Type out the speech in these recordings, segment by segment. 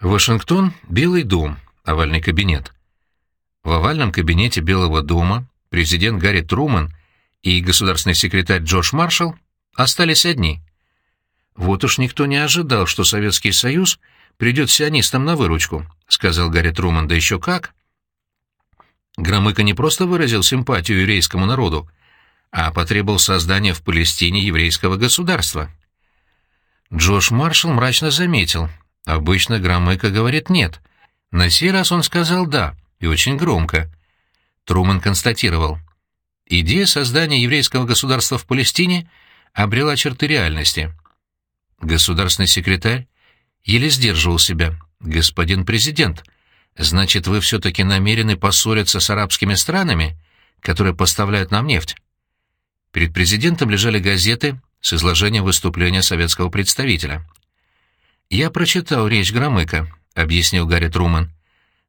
Вашингтон — Белый дом, овальный кабинет. В овальном кабинете Белого дома президент Гарри Труман и государственный секретарь Джордж Маршалл остались одни. «Вот уж никто не ожидал, что Советский Союз придет сионистам на выручку», — сказал Гарри Труман, — «да еще как». Громыко не просто выразил симпатию еврейскому народу, а потребовал создания в Палестине еврейского государства. Джош Маршалл мрачно заметил. Обычно Громыко говорит «нет». На сей раз он сказал «да», и очень громко. Труман констатировал. Идея создания еврейского государства в Палестине обрела черты реальности. Государственный секретарь еле сдерживал себя. «Господин президент, значит, вы все-таки намерены поссориться с арабскими странами, которые поставляют нам нефть?» Перед президентом лежали газеты с изложением выступления советского представителя. «Я прочитал речь Громыка», — объяснил Гарри Труман.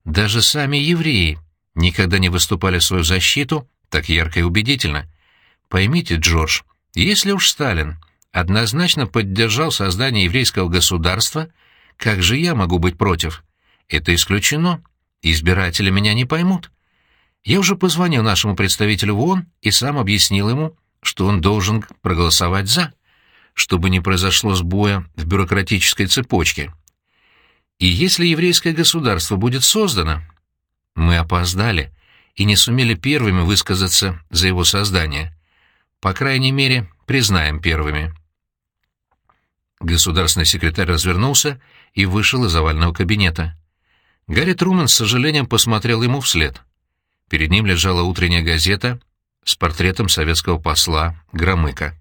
«Даже сами евреи никогда не выступали в свою защиту так ярко и убедительно. Поймите, Джордж, если уж Сталин однозначно поддержал создание еврейского государства, как же я могу быть против? Это исключено. Избиратели меня не поймут. Я уже позвонил нашему представителю в ООН и сам объяснил ему, что он должен проголосовать «за», чтобы не произошло сбоя в бюрократической цепочке. И если еврейское государство будет создано, мы опоздали и не сумели первыми высказаться за его создание. По крайней мере, признаем первыми. Государственный секретарь развернулся и вышел из овального кабинета. Гарри Труман с сожалением посмотрел ему вслед. Перед ним лежала утренняя газета с портретом советского посла Громыка.